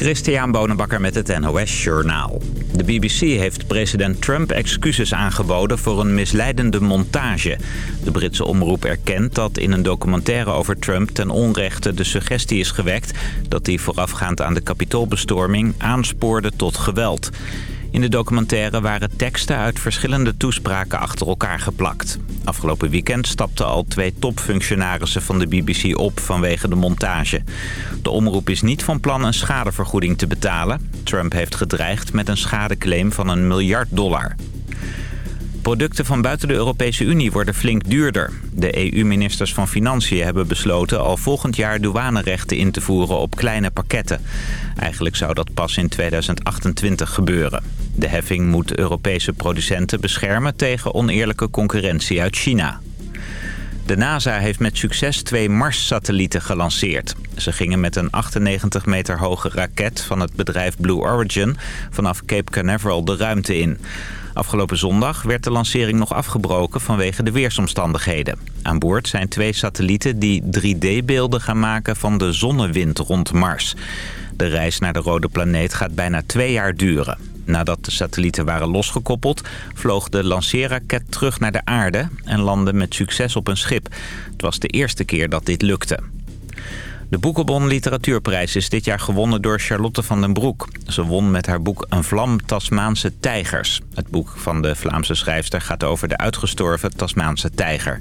Christian Bonenbakker met het NOS Journaal. De BBC heeft president Trump excuses aangeboden voor een misleidende montage. De Britse omroep erkent dat in een documentaire over Trump ten onrechte de suggestie is gewekt... dat hij voorafgaand aan de kapitoolbestorming aanspoorde tot geweld. In de documentaire waren teksten uit verschillende toespraken achter elkaar geplakt. Afgelopen weekend stapten al twee topfunctionarissen van de BBC op vanwege de montage. De omroep is niet van plan een schadevergoeding te betalen. Trump heeft gedreigd met een schadeclaim van een miljard dollar. Producten van buiten de Europese Unie worden flink duurder. De EU-ministers van Financiën hebben besloten al volgend jaar douanerechten in te voeren op kleine pakketten. Eigenlijk zou dat pas in 2028 gebeuren. De heffing moet Europese producenten beschermen tegen oneerlijke concurrentie uit China. De NASA heeft met succes twee Mars-satellieten gelanceerd. Ze gingen met een 98 meter hoge raket van het bedrijf Blue Origin... vanaf Cape Canaveral de ruimte in. Afgelopen zondag werd de lancering nog afgebroken vanwege de weersomstandigheden. Aan boord zijn twee satellieten die 3D-beelden gaan maken van de zonnewind rond Mars. De reis naar de rode planeet gaat bijna twee jaar duren. Nadat de satellieten waren losgekoppeld, vloog de lanceerraket terug naar de aarde... en landde met succes op een schip. Het was de eerste keer dat dit lukte. De Boekenbon Literatuurprijs is dit jaar gewonnen door Charlotte van den Broek. Ze won met haar boek Een vlam Tasmaanse tijgers. Het boek van de Vlaamse schrijfster gaat over de uitgestorven Tasmaanse tijger.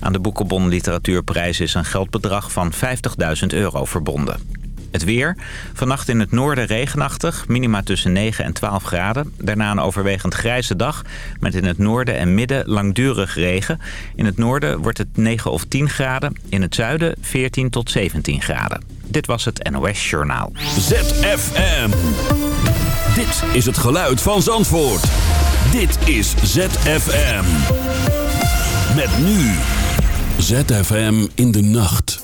Aan de Boekenbon Literatuurprijs is een geldbedrag van 50.000 euro verbonden. Het weer. Vannacht in het noorden regenachtig. Minima tussen 9 en 12 graden. Daarna een overwegend grijze dag. Met in het noorden en midden langdurig regen. In het noorden wordt het 9 of 10 graden. In het zuiden 14 tot 17 graden. Dit was het NOS Journaal. ZFM. Dit is het geluid van Zandvoort. Dit is ZFM. Met nu. ZFM in de nacht.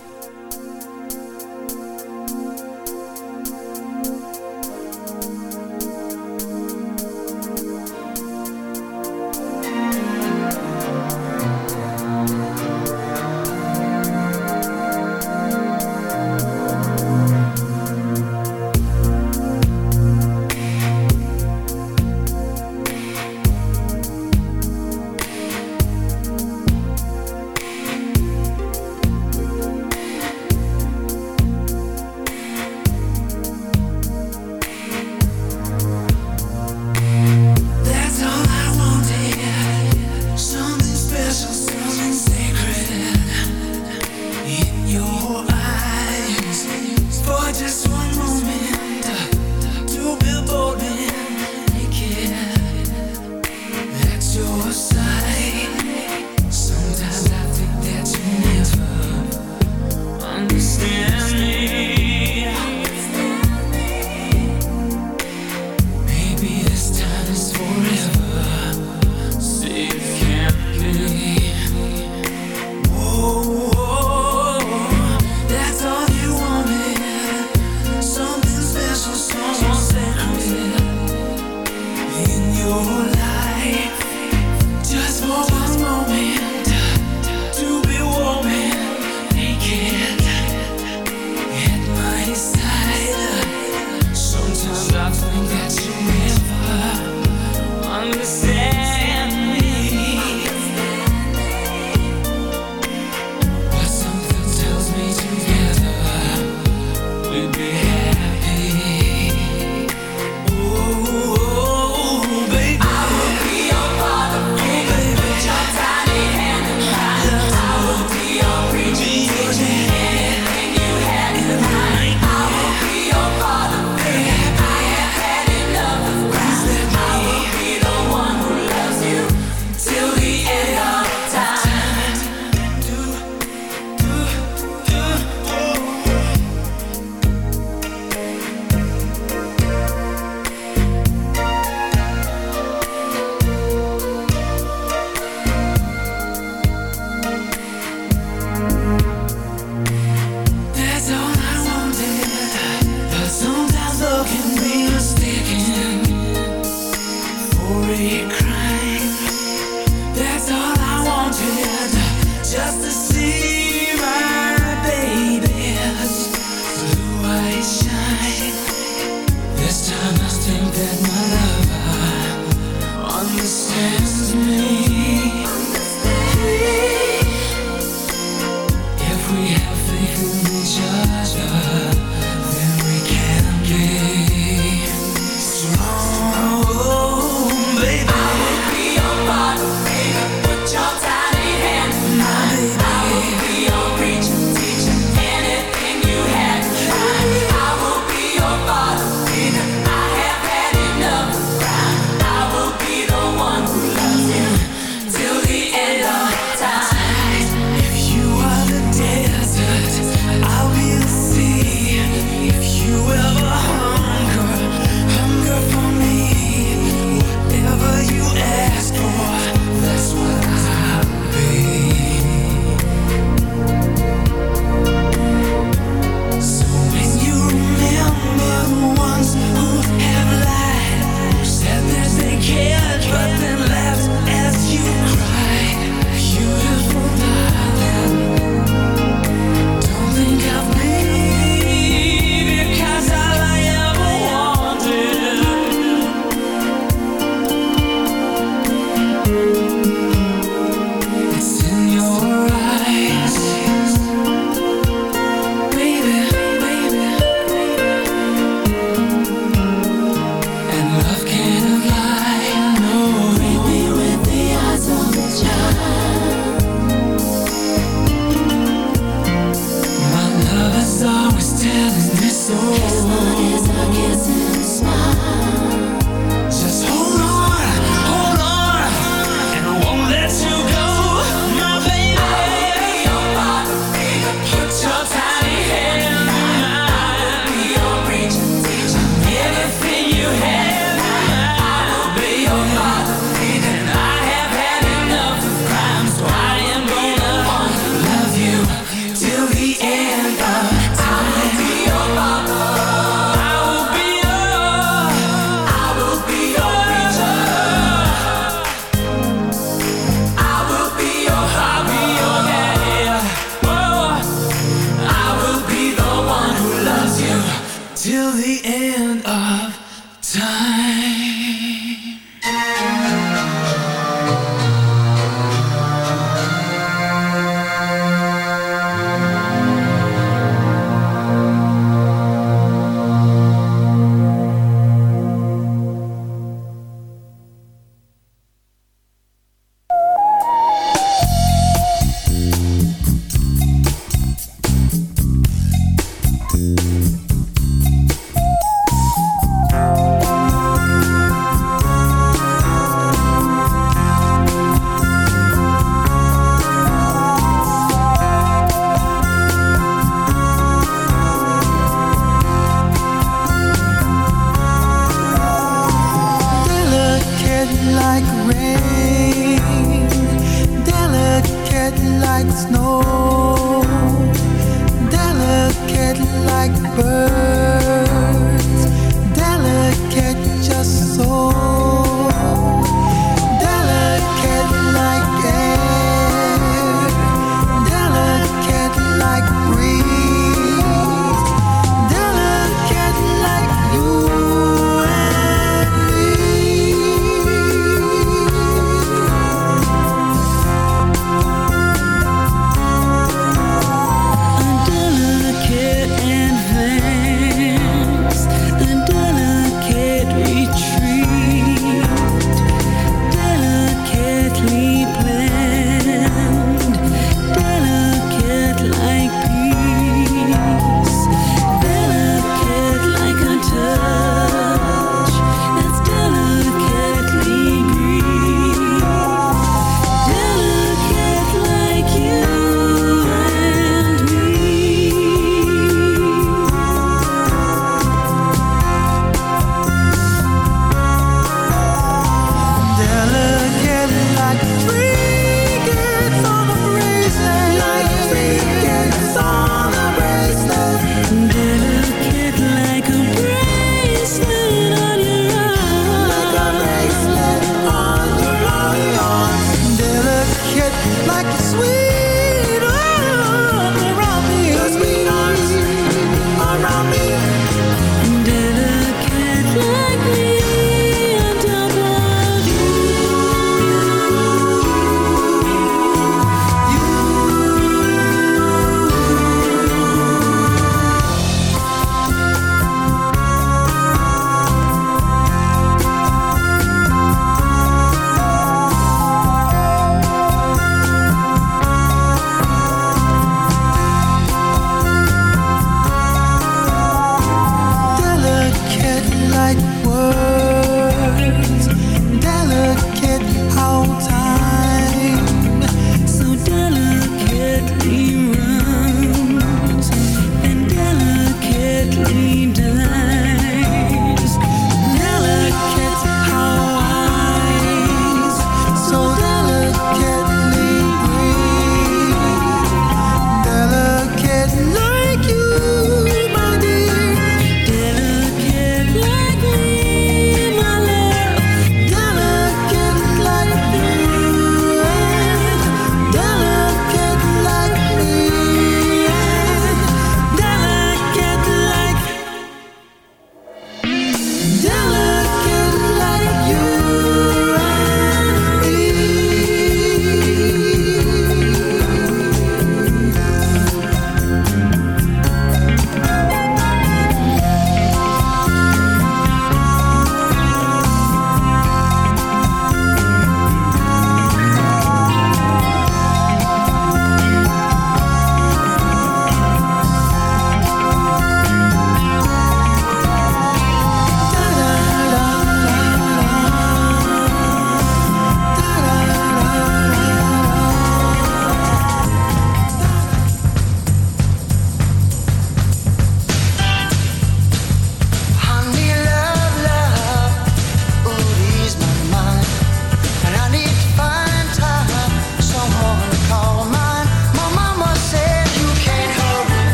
end of time.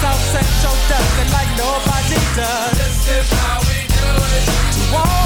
South Central does it like nobody does. This is how we do it. To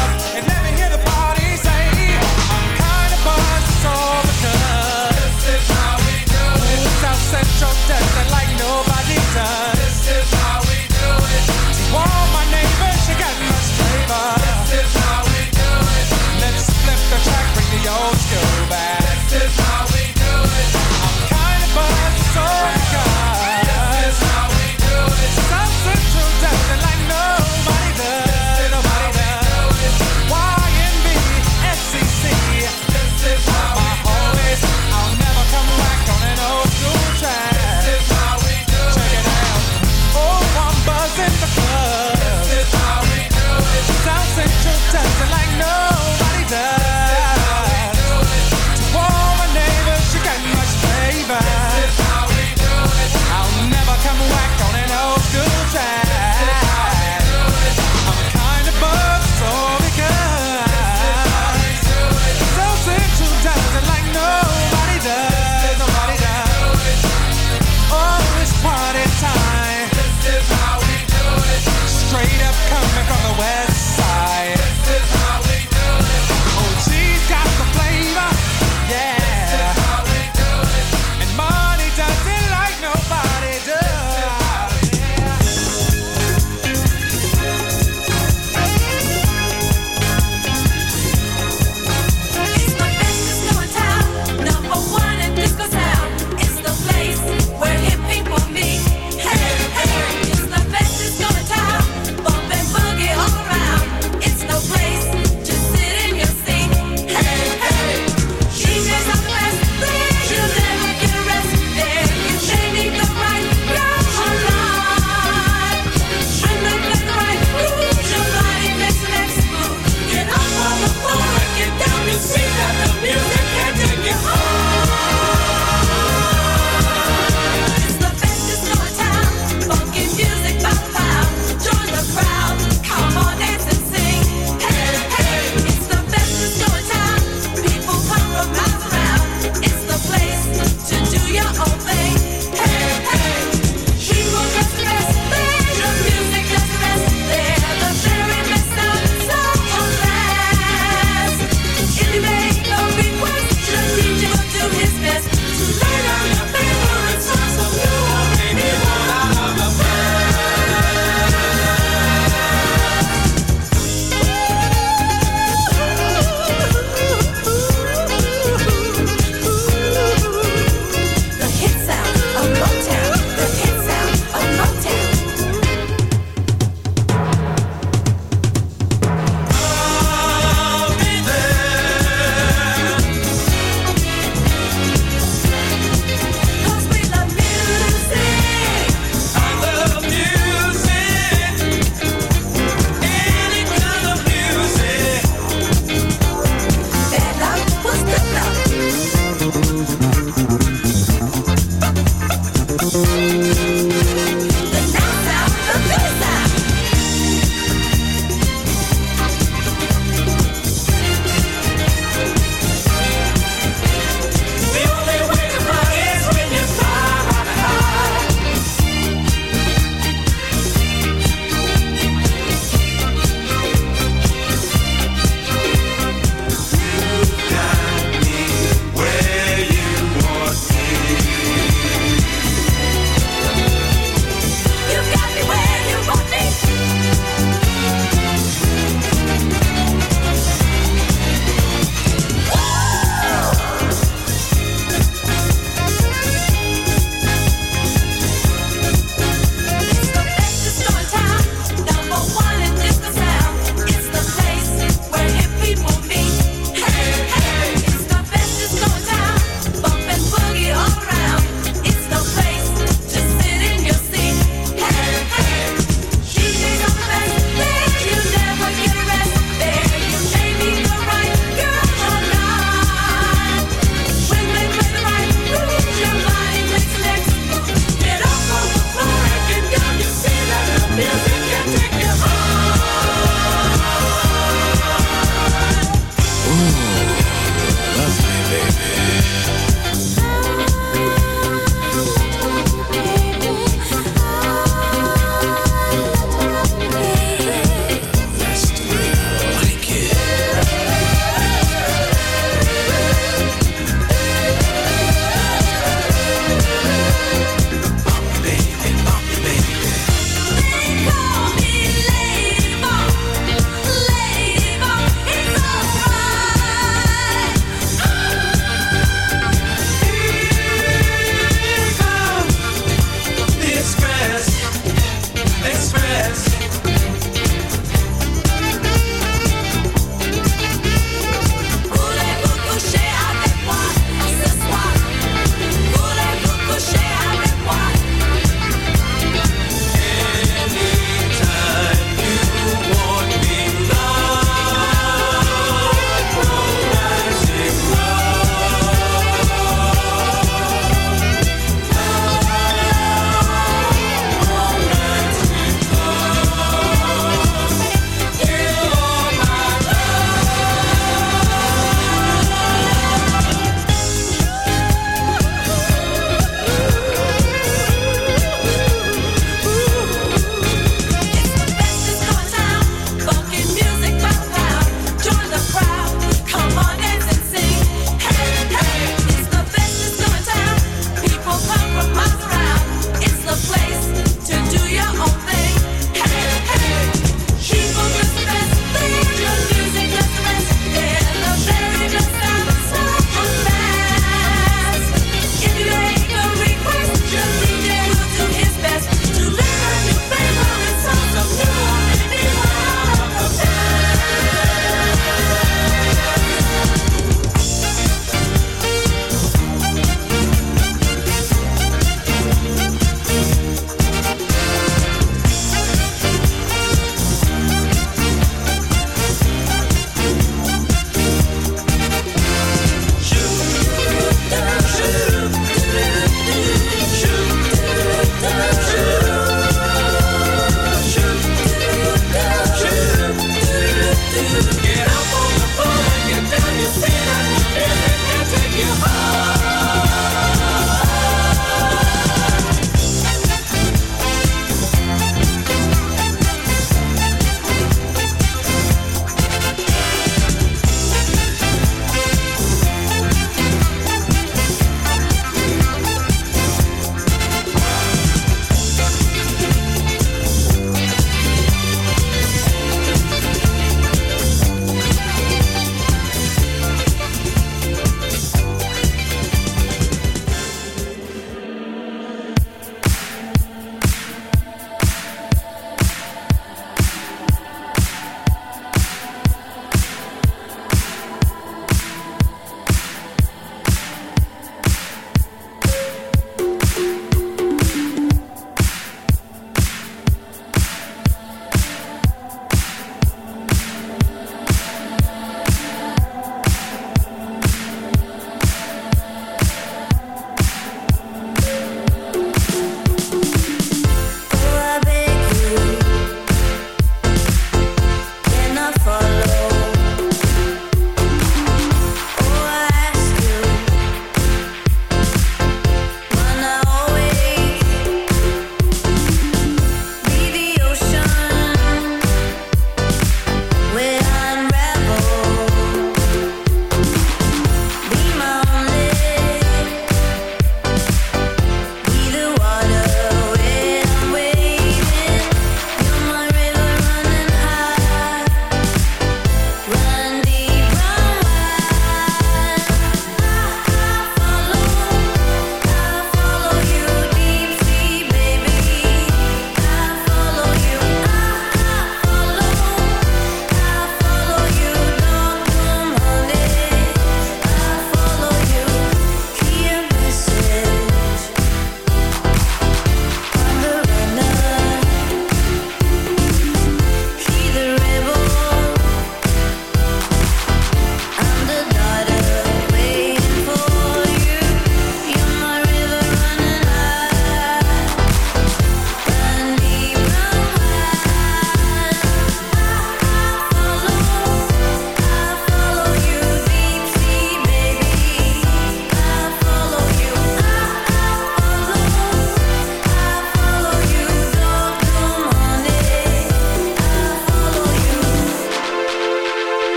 South Central does it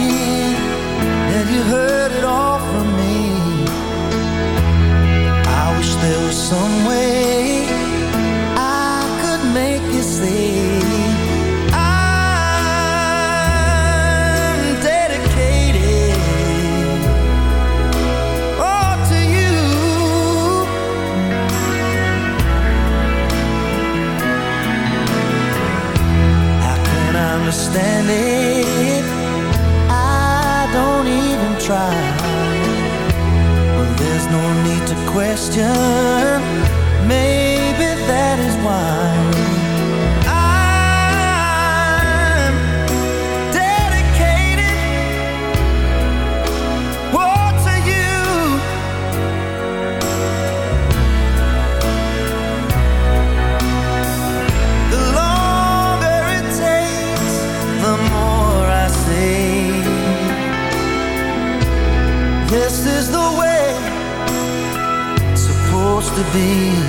here and you heard it all from me. I wish there was some way I could make you see. I'm dedicated oh, to you. How can I understand it question. be.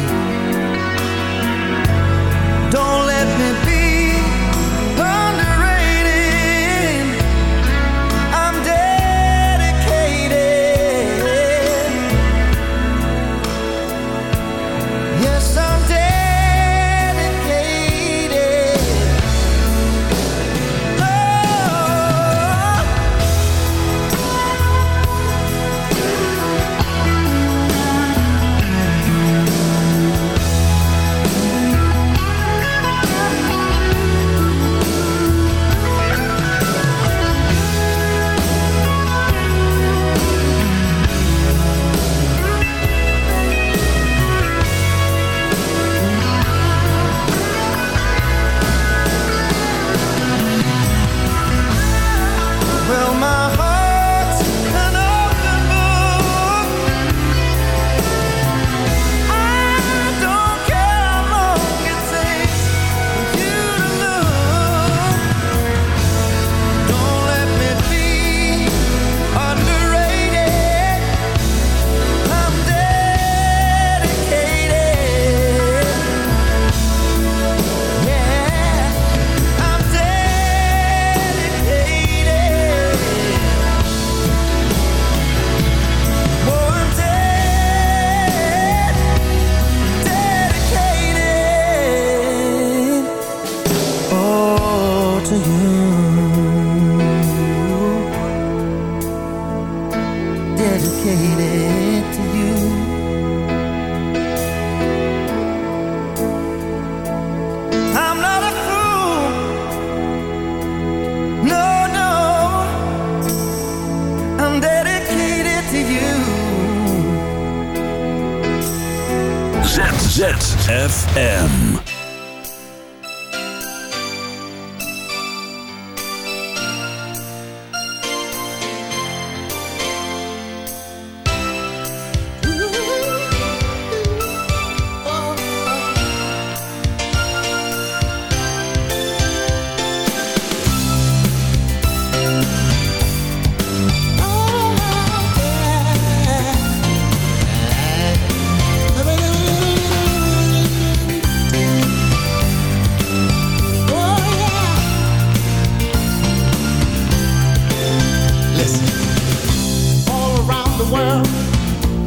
world.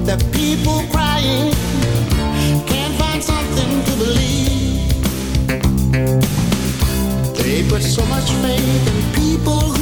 The people crying can't find something to believe. They put so much faith in people